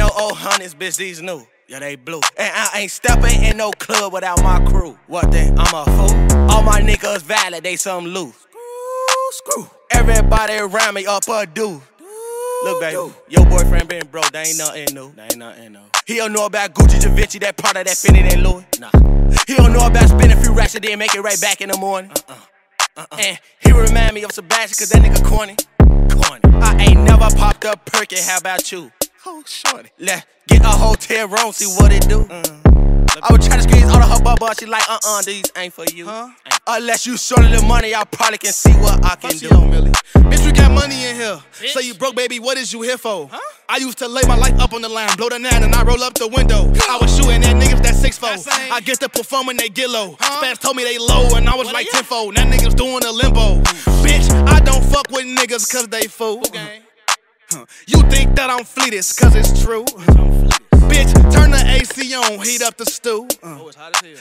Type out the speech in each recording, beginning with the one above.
no old hundreds, bitch, these new. Yeah, they blue. And I ain't stepping in no club without my crew. What then? I'm a fool. All my niggas valid, they some loose. Screw, screw. Everybody around me up a dude. Look, baby, your boyfriend been broke, that ain't nothing new. That ain't nothing new. He don't know about Gucci, Givenchy, that Prada, that Fendi, that Louis. Nah. He don't know about spending a few racks and then make it right back in the morning. Uh-uh. Uh-uh. And he remind me of Sebastian, cause that nigga corny. Corny. I ain't never popped up perky, how about you? Oh, shorty. Let get a hotel room, see what it do. Mm. I would try to squeeze all of her bubble, she like, uh-uh, these ain't for you. Huh? Unless you short of the money, I probably can see what I can do. Bitch, we got money in here. Bitch. So you broke, baby, what is you here for? Huh? I used to lay my life up on the line, blow the nine, and I roll up the window. I was shooting at niggas that six fold. I get to perform when they get low. Huh? Spaz told me they low, and I was what like tenfold. Now niggas doing a limbo. Bitch, I don't fuck with niggas cause they fool. Okay. You think that I'm fleetest cause it's true. Bitch, turn the AC on, heat up the stew. Uh. Oh,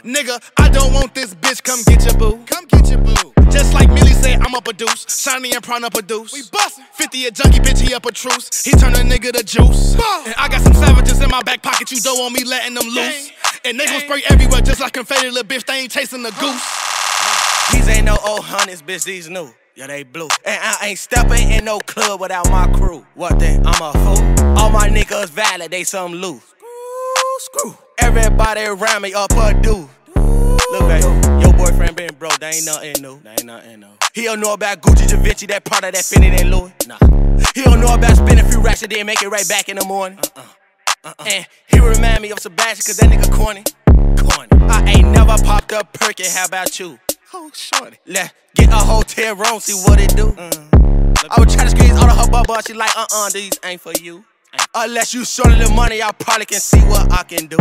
Nigga, I don't want this bitch, come get your boo. Come get your boo. Just like Millie said, I'm up a deuce. Shiny and Prawn up a deuce. We bustin'. 50 a junkie, bitch, he up a truce. He turn a nigga to juice. And I got some savages in my back pocket, you don't want me letting them loose. And they gon' spray everywhere just like confetti, little bitch, they ain't chasing the goose. These ain't no old hundreds, bitch, these new. Yeah, they blue. And I ain't stepping in no club without my crew. What then? I'm a fool. All my niggas valid, they some loose. Screw. screw. Everybody around me up a dude. Look, baby, your boyfriend been broke, that ain't nothing new. That ain't nothing new. He don't know about Gucci, Givenchy, that Prada, that Fendi, that Louis. Nah. He don't know about spending a few racks and then make it right back in the morning. Uh-uh. Uh-uh. And he remind me of Sebastian, cause that nigga corny. Corny. I ain't never popped up perky, how about you? Oh, shorty. Let get a hotel room, see what it do. Mm. I would try to squeeze all of her bubble, she like, uh-uh, these ain't for you. Unless you short of the money, I probably can see what I can do.